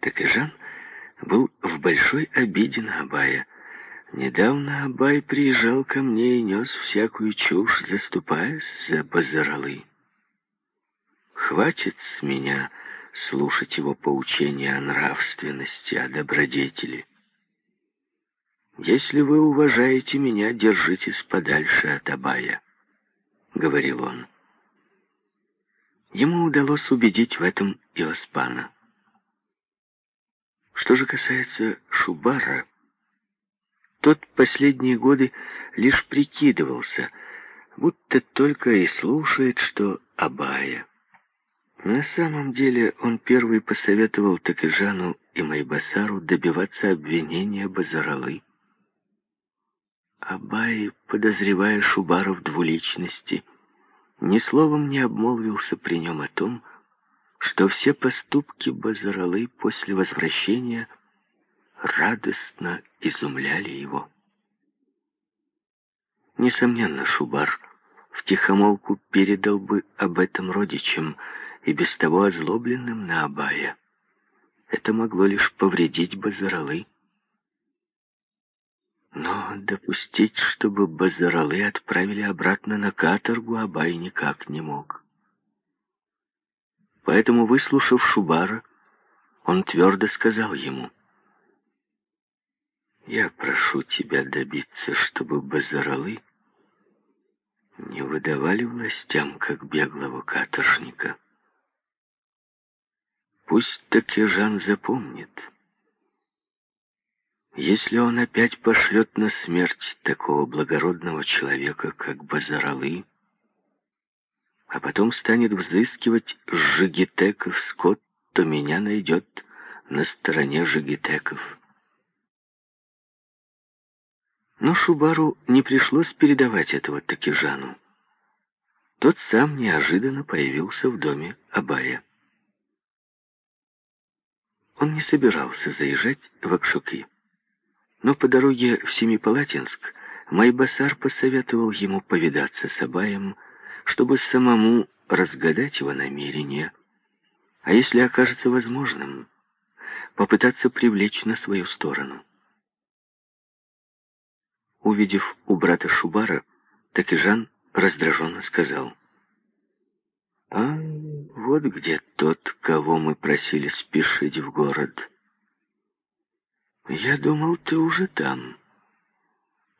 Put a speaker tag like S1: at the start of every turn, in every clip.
S1: Так и Жан был в большой обиде на Абая. Недавно Абай приезжал ко мне и нес всякую чушь, заступаясь за базаралы. Хватит с меня слушать его поучения о нравственности, о добродетели. «Если вы уважаете меня, держитесь подальше от Абая», — говорил он. Ему удалось убедить в этом Иоспана. Что же касается Шубара, тот последние годы лишь прикидывался, будто только и слушает, что Абая. На самом деле он первый посоветовал Такижану и Майбасару добиваться обвинения Базаралы. Абай, подозревая Шубара в двуличности, ни словом не обмолвился при нем о том, что все поступки Базаралы после возвращения радостно изумляли его. Несомненно, Шубар втихомолку передал бы об этом родичам и без того озлобленным на Абая. Это могло лишь повредить Базаралы. Но допустить, чтобы Базаралы отправили обратно на каторгу, Абай никак не мог. Поэтому, выслушав Шубара, он твердо сказал ему, «Я прошу тебя добиться, чтобы Базаралы не выдавали властям, как беглого каторжника. Пусть таки Жан запомнит, если он опять пошлет на смерть такого благородного человека, как Базаралы, а потом станет взыскивать жигитеков скот, то меня найдет на стороне жигитеков. Но Шубару не пришлось передавать этого Такижану. Тот сам неожиданно появился в доме Абая. Он не собирался заезжать в Акшуки. Но по дороге в Семипалатинск Майбасар посоветовал ему повидаться с Абаем, чтобы самому разгадать его намерения, а если окажется возможным, попытаться привлечь на свою сторону. Увидев у брата Шубара, Такижан раздраженно сказал, «А вот где тот, кого мы просили спешить в город». Я думал, ты уже там.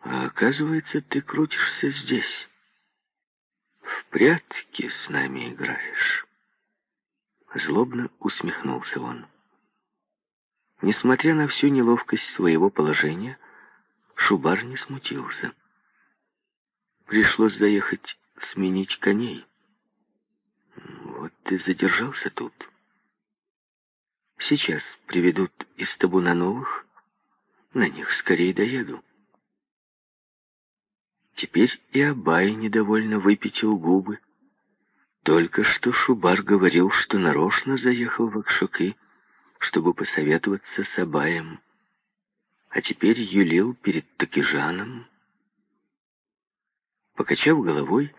S1: А оказывается, ты крутишься здесь. Прятки с нами играешь. Злобно усмехнулся он. Несмотря на всю неловкость своего положения, Шубар не смутился. Пришлось заехать сменить коней. Вот ты задержался тут. Сейчас приведут из табуна новых, на них скорее доеду. Теперь и Абай недовольно выпятил губы. Только что Шубар говорил, что нарочно заехал в Акшуки, чтобы посоветоваться с Абаем. А теперь юлил перед Такижаном. Покачав головой,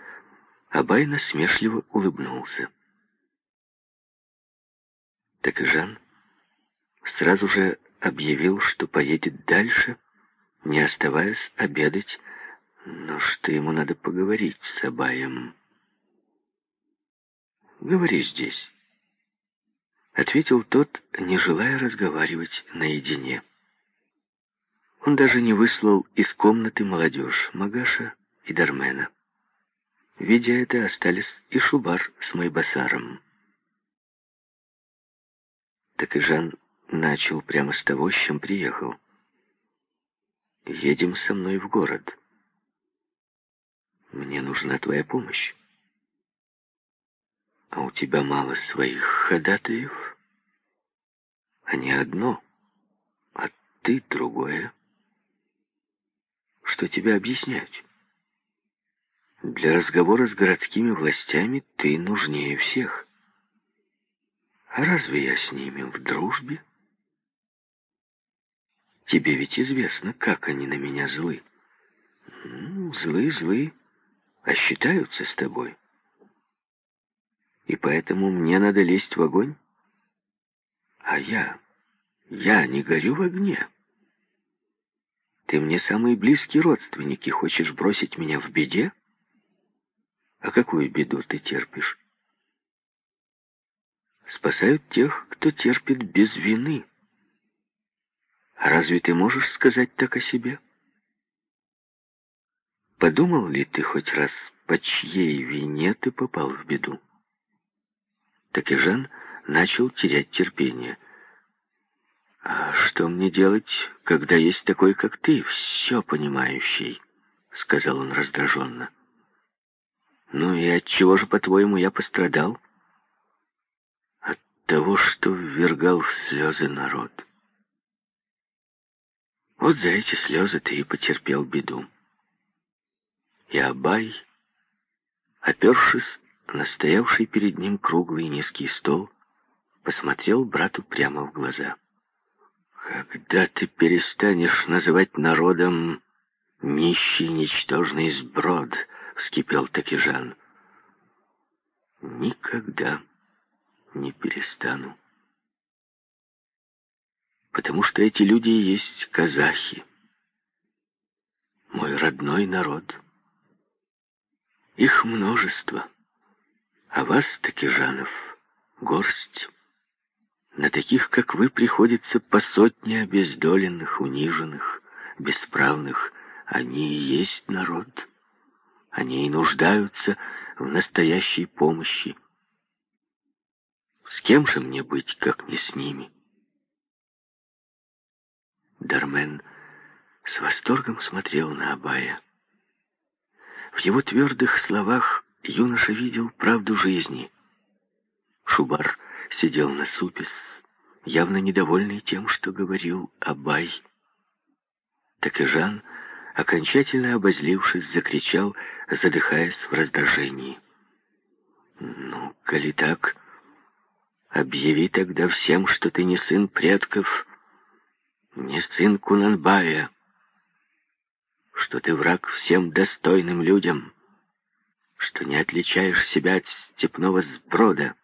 S1: Абай насмешливо улыбнулся. Такижан сразу же объявил, что поедет дальше, не оставаясь обедать, но что ему надо поговорить с Абаем. «Говори здесь», — ответил тот, не желая разговаривать наедине. Он даже не выслал из комнаты молодежь, Магаша и Дармена. Видя это, остались и Шубар с Майбасаром. Так и Жан начал прямо с того, с чем приехал. Едем со мной в город. Мне нужна твоя помощь. А у тебя мало своих ходатаев, не одно, а ты другое. Что тебе объяснять? Для разговора с городскими властями ты нужнее всех. А разве я с ними в дружбе? Тебе ведь известно, как они на меня злы. злы, злы, а считаются с тобой. И поэтому мне надо лезть в огонь. А я Я не горю в огне. Ты мне самый близкий родственник и хочешь бросить меня в беде? А какую беду ты терпишь? Спасают тех, кто терпит без вины. А разве ты можешь сказать так о себе? Подумал ли ты хоть раз, по чьей вине ты попал в беду? Так и Жан начал терять терпение — «А что мне делать, когда есть такой, как ты, все понимающий?» — сказал он раздраженно. «Ну и от чего же, по-твоему, я пострадал?» «От того, что ввергал в слезы народ. Вот за эти слезы ты и потерпел беду. И Абай, опершись на стоявший перед ним круглый низкий стол, посмотрел брату прямо в глаза — когда ты перестанешь называть народом нищий, ничтожный сброд, вскипел Такижан. Никогда не перестану. Потому что эти люди есть казахи, мой родной народ. Их множество, а вас, Такижанов, горсть. На таких, как вы, приходится по сотне обездоленных, униженных, бесправных. Они и есть народ. Они и нуждаются в настоящей помощи. С кем же мне быть, как не с ними? Дармен с восторгом смотрел на Абая. В его твердых словах юноша видел правду жизни. Шубар — сидел на супе, явно недовольный тем, что говорил Абай. Так и Жан, окончательно обозлившись, закричал, задыхаясь в раздражении. «Ну, коли так, объяви тогда всем, что ты не сын предков, не сын Кунанбая, что ты враг всем достойным людям, что не отличаешь себя от степного сброда».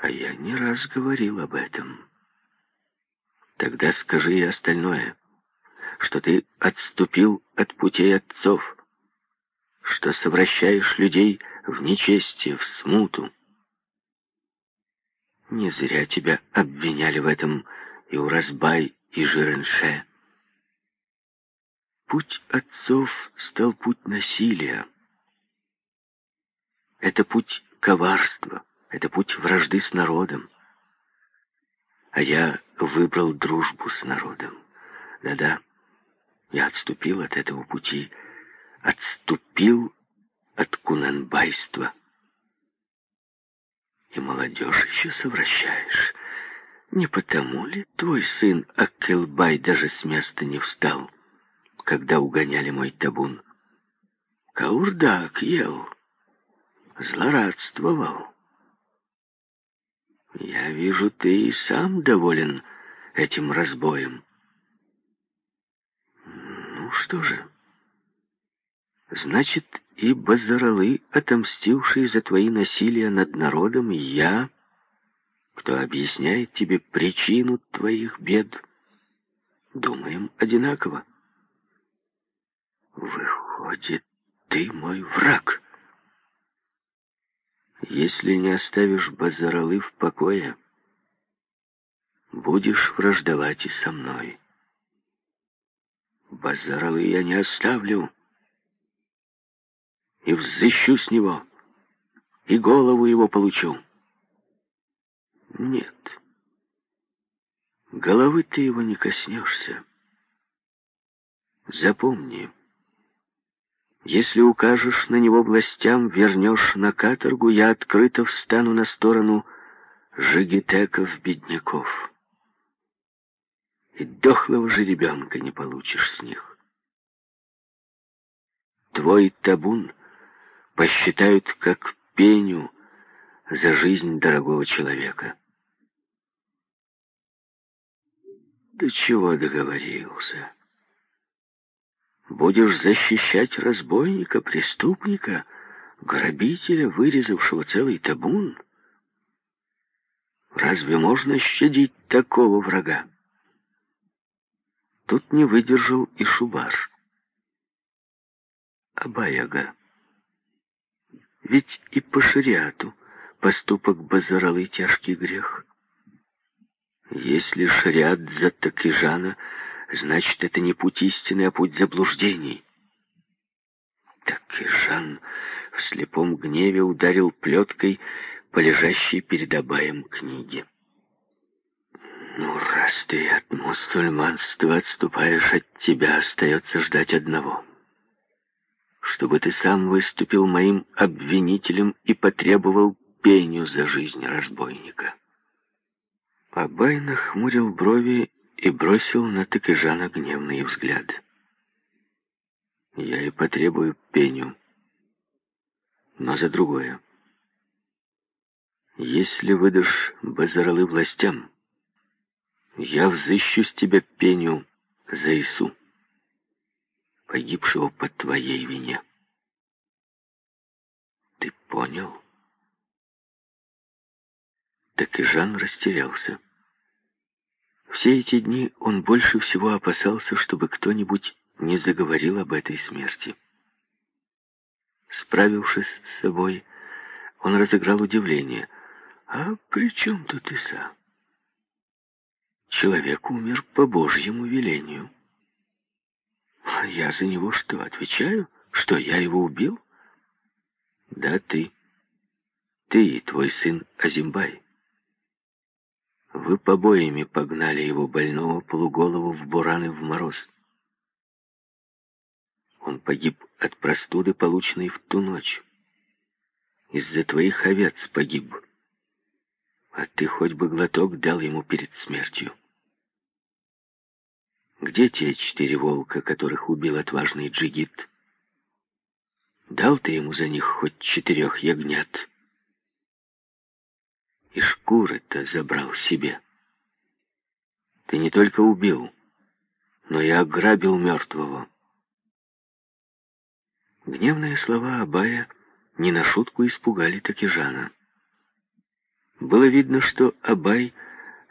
S1: А я не раз говорил об этом. Тогда скажи и остальное, что ты отступил от путей отцов, что совращаешь людей в нечестие, в смуту. Не зря тебя обвиняли в этом и Уразбай, и Жиренше. Путь отцов стал путь насилия. Это путь коварства. Это путь вражды с народом. А я выбрал дружбу с народом. Да-да, я отступил от этого пути, отступил от кунанбайства. И молодежь еще совращаешь. Не потому ли твой сын Аккелбай даже с места не встал, когда угоняли мой табун? Каурдак ел, злорадствовал. Я вижу, ты и сам доволен этим разбоем. Ну что же, значит, и Базаралы, отомстивший за твои насилия над народом, я, кто объясняет тебе причину твоих бед, думаем одинаково. Выходит, ты мой враг. Если не оставишь Базаралы в покое, будешь враждовать и со мной. Базаралы я не оставлю, и взыщу с него, и голову его получу. Нет, головы ты его не коснешься. Запомни, если укажешь на него властям, вернешь на каторгу, я открыто встану на сторону жигитеков-бедняков. И дохлого же ребенка не получишь с них. Твой табун посчитают как пеню за жизнь дорогого человека. До чего договорился? Будешь защищать разбойника, преступника, грабителя, вырезавшего целый табун? Разве можно щадить такого врага? Тут не выдержал и Шубар. Абаяга. Ведь и по шариату поступок Базаралы тяжкий грех. Если шариат за Такижана, значит, это не путь истины, а путь заблуждений. Такижан в слепом гневе ударил плеткой по лежащей перед Абаем книге. «Ну, раз ты от мусульманства отступаешь, от тебя остается ждать одного. Чтобы ты сам выступил моим обвинителем и потребовал пеню за жизнь разбойника». Абай нахмурил брови и бросил на Такижана гневный взгляд. «Я и потребую пеню, но за другое. Если выдашь Базаралы властям, я взыщу с тебя пеню за Ису, погибшего по твоей вине. Ты понял?» Так и Жан растерялся. Все эти дни он больше всего опасался, чтобы кто-нибудь не заговорил об этой смерти. Справившись с собой, он разыграл удивление. «А при чем тут Иса?» «Человек умер по Божьему велению». «А я за него что, отвечаю? Что, я его убил?» «Да, ты. Ты и твой сын Азимбай». Вы побоями погнали его больного полуголову в бураны в мороз. Он погиб от простуды, полученной в ту ночь. Из-за твоих овец погиб. А ты хоть бы глоток дал ему перед смертью. Где те четыре волка, которых убил отважный джигит? Дал ты ему за них хоть четырех ягнят? И шкуры-то забрал себе. Ты не только убил, но и ограбил мертвого. Гневные слова Абая не на шутку испугали Такижана. Было видно, что Абай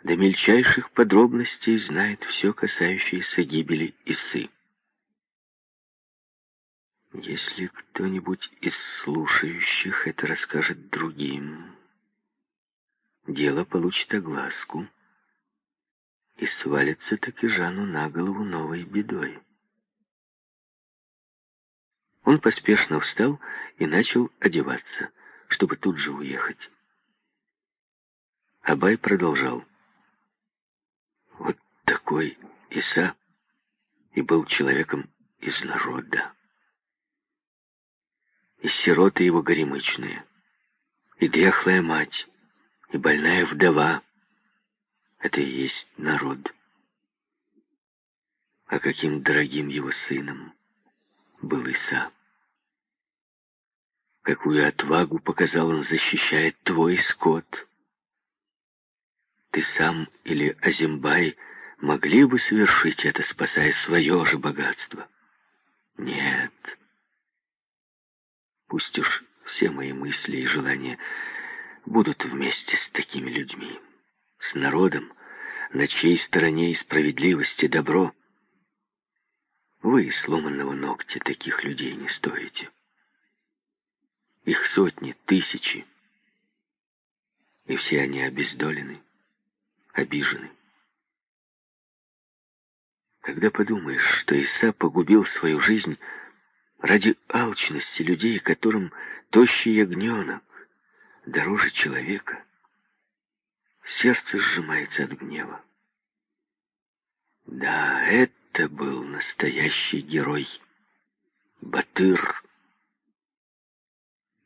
S1: до мельчайших подробностей знает все, касающееся гибели Исы. Если кто-нибудь из слушающих это расскажет другим, дело получит огласку и свалится таки Жану на голову новой бедой. Он поспешно встал и начал одеваться, чтобы тут же уехать. Абай продолжал. Вот такой Иса и был человеком из народа. И сироты его горемычные, и дряхлая мать, и больная вдова — это и есть народ. А каким дорогим его сыном был Иса. Какую отвагу показал он, защищает твой скот. Ты сам или Азимбай могли бы совершить это, спасая свое же богатство? Нет. Пусть уж все мои мысли и желания будут вместе с такими людьми, с народом, на чьей стороне и справедливости добро. Вы сломанного ногтя таких людей не стоите. Их сотни, тысячи. И все они обездолены, обижены. Когда подумаешь, что Иса погубил свою жизнь ради алчности людей, которым тощий ягненок, дороже человека, сердце сжимается от гнева. Да, это был настоящий герой. Батыр.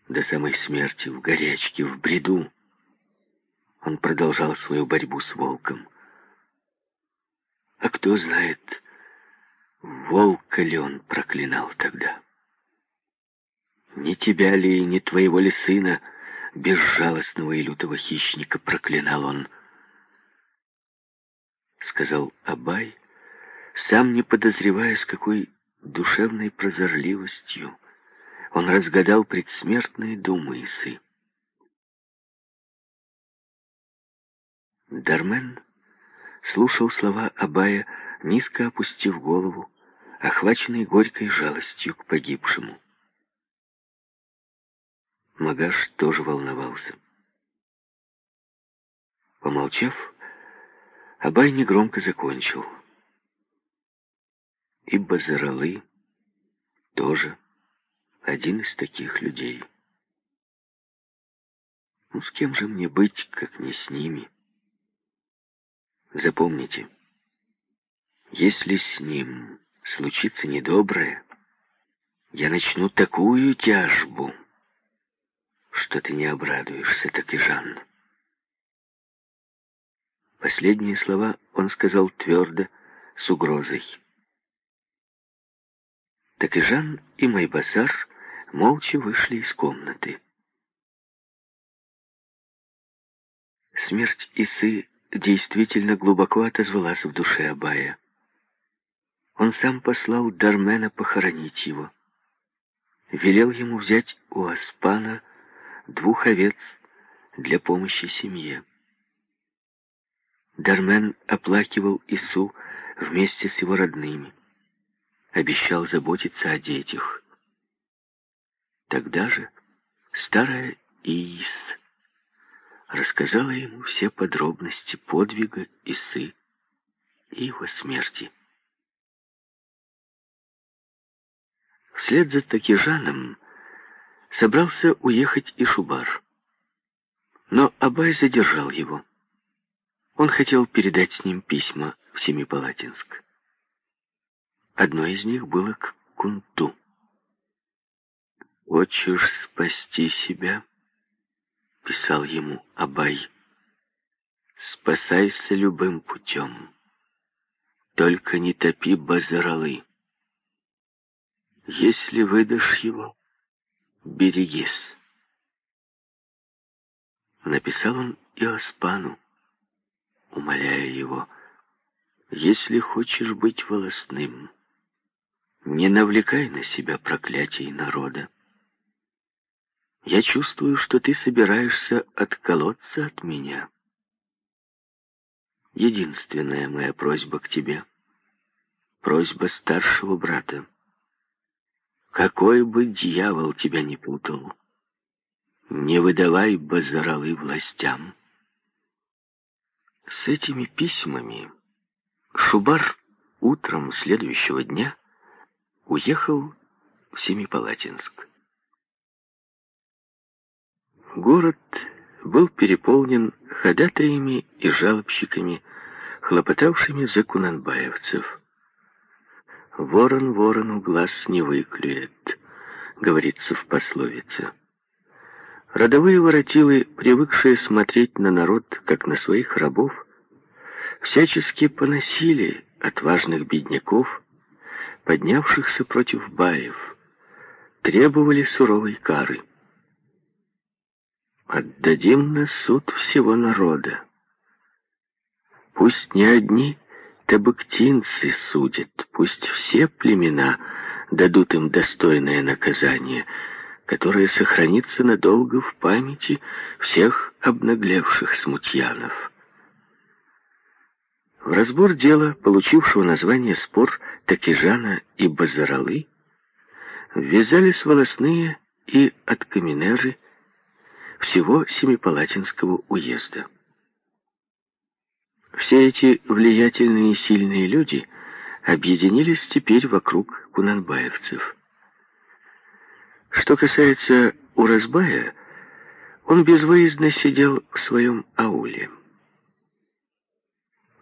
S1: До самой смерти, в горячке, в бреду, он продолжал свою борьбу с волком. А кто знает, волка ли он проклинал тогда? Не тебя ли, не твоего ли сына безжалостного и лютого хищника проклинал он. Сказал Абай, сам не подозревая, с какой душевной прозорливостью он разгадал предсмертные думы Исы. Дармен слушал слова Абая, низко опустив голову, охваченный горькой жалостью к погибшему. Магаш тоже волновался. Помолчав, Абай негромко закончил. И Базаралы тоже один из таких людей. Ну, с кем же мне быть, как не с ними? Запомните, если с ним случится недоброе, я начну такую тяжбу, что ты не обрадуешься, так и Жан. Последние слова он сказал твердо, с угрозой. Так и Жан и Майбасар молча вышли из комнаты. Смерть Исы действительно глубоко отозвалась в душе Абая. Он сам послал Дармена похоронить его. Велел ему взять у Аспана двух овец для помощи семье. Дармен оплакивал Ису вместе с его родными. Обещал заботиться о детях. Тогда же старая Иис рассказала ему все подробности подвига Исы и его смерти. Вслед за Такижаном собрался уехать и Шубар. Но Абай задержал его. Он хотел передать с ним письма в Семипалатинск. Одно из них было к Кунту. «Хочешь спасти себя?» — писал ему Абай. «Спасайся любым путем. Только не топи базаралы. Если выдашь его, берегись». Написал он и Оспану, умоляя его, «Если хочешь быть волосным, не навлекай на себя проклятий народа. Я чувствую, что ты собираешься отколоться от меня. Единственная моя просьба к тебе — просьба старшего брата. Какой бы дьявол тебя ни путал, не выдавай базаралы властям. С этими письмами Шубар утром следующего дня уехал в Семипалатинск. Город был переполнен ходатаями и жалобщиками, хлопотавшими за кунанбаевцев. «Ворон ворону глаз не выклюет», — говорится в пословице. Родовые воротилы, привыкшие смотреть на народ, как на своих рабов, всячески поносили отважных бедняков, поднявшихся против баев, требовали суровой кары. Отдадим на суд всего народа. Пусть не одни табактинцы судят, пусть все племена дадут им достойное наказание, которое сохранится надолго в памяти всех обнаглевших смутьянов. В разбор дела, получившего название спор Такижана и Базаралы, ввязались волосные и откаменеры всего Семипалатинского уезда. Все эти влиятельные и сильные люди объединились теперь вокруг кунанбаевцев. Что касается Уразбая, он безвыездно сидел в своем ауле.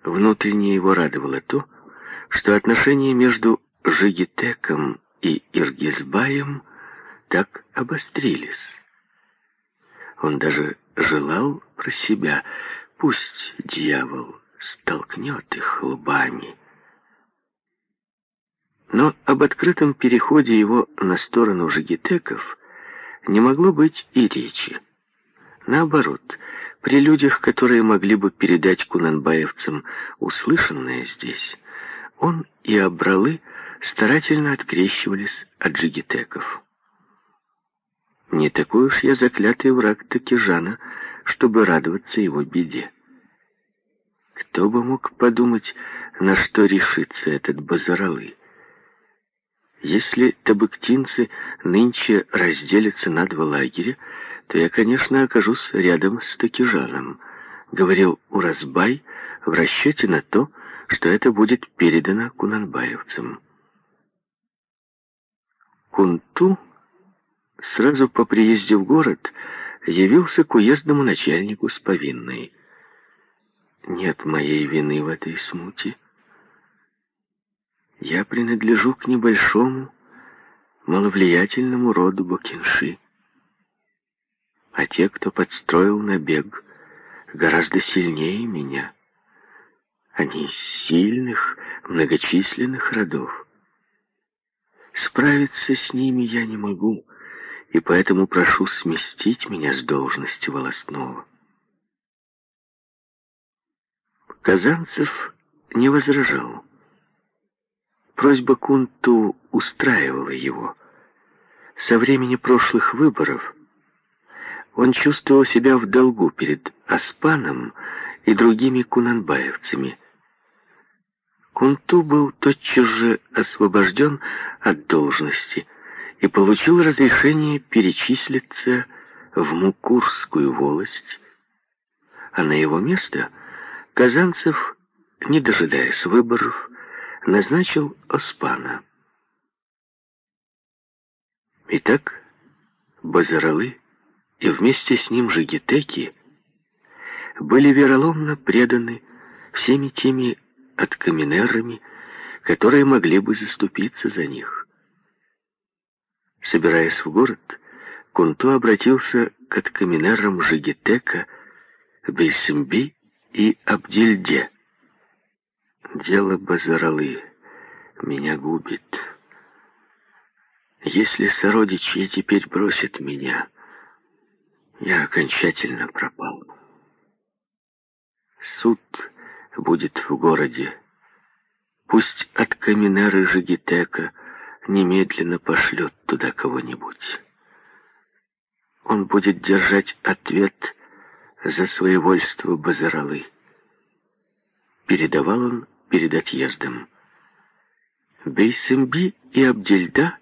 S1: Внутренне его радовало то, что отношения между Жигитеком и Иргизбаем так обострились. Он даже желал про себя, пусть дьявол столкнет их лбами. Но об открытом переходе его на сторону жигитеков не могло быть и речи. Наоборот, при людях, которые могли бы передать кунанбаевцам услышанное здесь, он и Абралы старательно открещивались от жигитеков. Не такой уж я заклятый враг Такижана, чтобы радоваться его беде. Кто бы мог подумать, на что решится этот базаралы? Если табыктинцы нынче разделятся на два лагеря, то я, конечно, окажусь рядом с Такижаном, говорил Уразбай в расчете на то, что это будет передано кунанбаевцам. Кунту сразу по приезде в город явился к уездному начальнику с повинной. Нет моей вины в этой смуте. Я принадлежу к небольшому, маловлиятельному роду Бокинши. А те, кто подстроил набег, гораздо сильнее меня. Они из сильных, многочисленных родов. Справиться с ними я не могу, и поэтому прошу сместить меня с должности волосного. Казанцев не возражал. Просьба Кунту устраивала его. Со времени прошлых выборов он чувствовал себя в долгу перед Аспаном и другими кунанбаевцами. Кунту был тотчас же освобожден от должности и получил разрешение перечислиться в Мукурскую волость, а на его место Казанцев, не дожидаясь выборов, назначил Оспана. Итак, Базаралы и вместе с ним же Гетеки были вероломно преданы всеми теми откаминерами, которые могли бы заступиться за них. Собираясь в город, Кунто обратился к откаминерам Жигитека, Бейсимби и Абдильде. Дело Базаралы меня губит. Если сородичи теперь бросят меня, я окончательно пропал. Суд будет в городе. Пусть от Каминеры Жигитека немедленно пошлет туда кого-нибудь. Он будет держать ответ за своевольство Базаралы. Передавал он перед отъездом. Бейсемби и Абдельда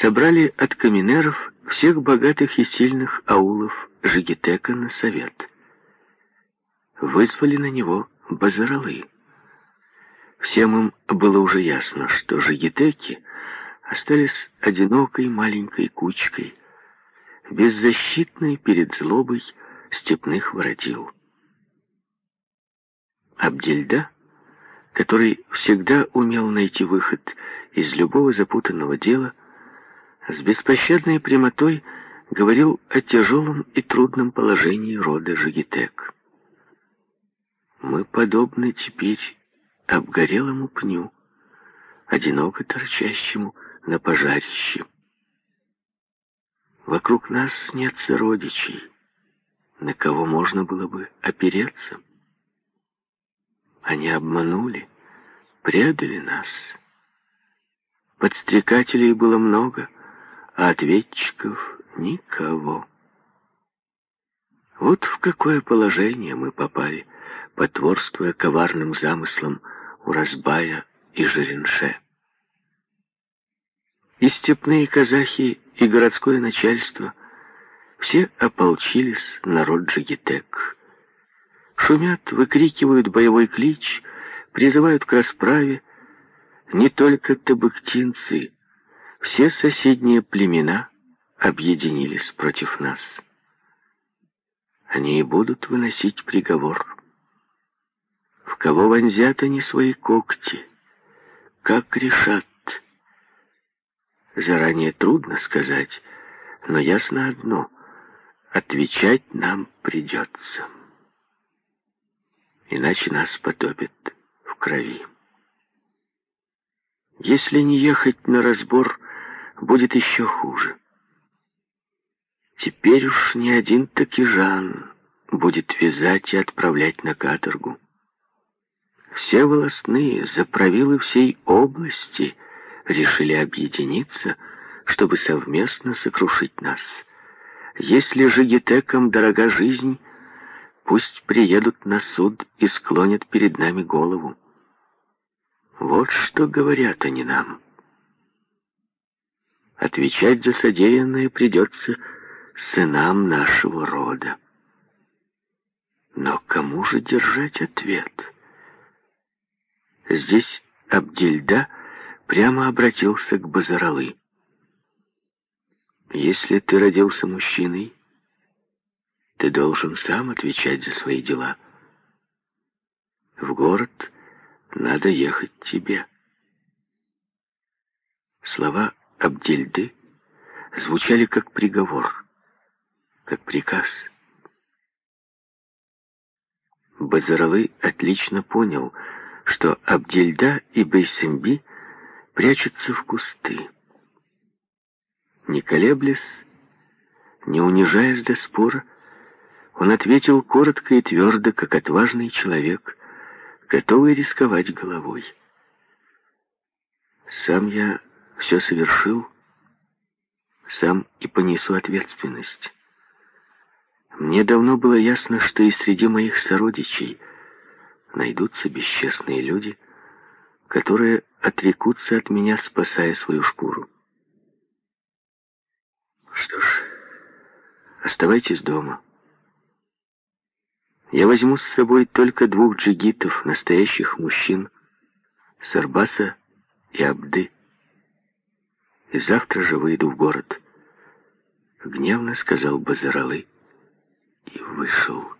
S1: собрали от каменеров всех богатых и сильных аулов Жигитека на совет. Вызвали на него базаралы. Всем им было уже ясно, что жигитеки остались одинокой маленькой кучкой, беззащитной перед злобой степных воротил. Абдельда, который всегда умел найти выход из любого запутанного дела, с беспощадной прямотой говорил о тяжелом и трудном положении рода Жигитек. Мы подобны теперь обгорелому пню, одиноко торчащему на пожарище. Вокруг нас нет сородичей, на кого можно было бы опереться. Они обманули, предали нас. Подстрекателей было много, а ответчиков никого. Вот в какое положение мы попали — потворствуя коварным замыслам Уразбая и Жиренше. И степные казахи, и городское начальство все ополчились на род Джигитек. Шумят, выкрикивают боевой клич, призывают к расправе не только табыктинцы, все соседние племена объединились против нас. Они и будут выносить приговор в кого вонзят они свои когти? Как решат? Заранее трудно сказать, но ясно одно — отвечать нам придется. Иначе нас потопят в крови. Если не ехать на разбор, будет еще хуже. Теперь уж не один такижан будет вязать и отправлять на каторгу. Все волостные заправилы всей области решили объединиться, чтобы совместно сокрушить нас. Если же гетекам дорога жизнь, Пусть приедут на суд и склонят перед нами голову. Вот что говорят они нам. Отвечать за содеянное придется сынам нашего рода. Но кому же держать ответ? Здесь Абдильда прямо обратился к Базаралы. «Если ты родился мужчиной, ты должен сам отвечать за свои дела. В город надо ехать тебе». Слова Абдильды звучали как приговор, как приказ. Базаралы отлично понял, что Абдильда и Бейсемби прячутся в кусты. Не колеблясь, не унижаясь до спора, он ответил коротко и твердо, как отважный человек, готовый рисковать головой. Сам я все совершил, сам и понесу ответственность. Мне давно было ясно, что и среди моих сородичей найдутся бесчестные люди, которые отрекутся от меня, спасая свою шкуру. Что ж, оставайтесь дома. Я возьму с собой только двух джигитов, настоящих мужчин, Сарбаса и Абды и завтра же выйду в город», — гневно сказал Базаралы и вышел.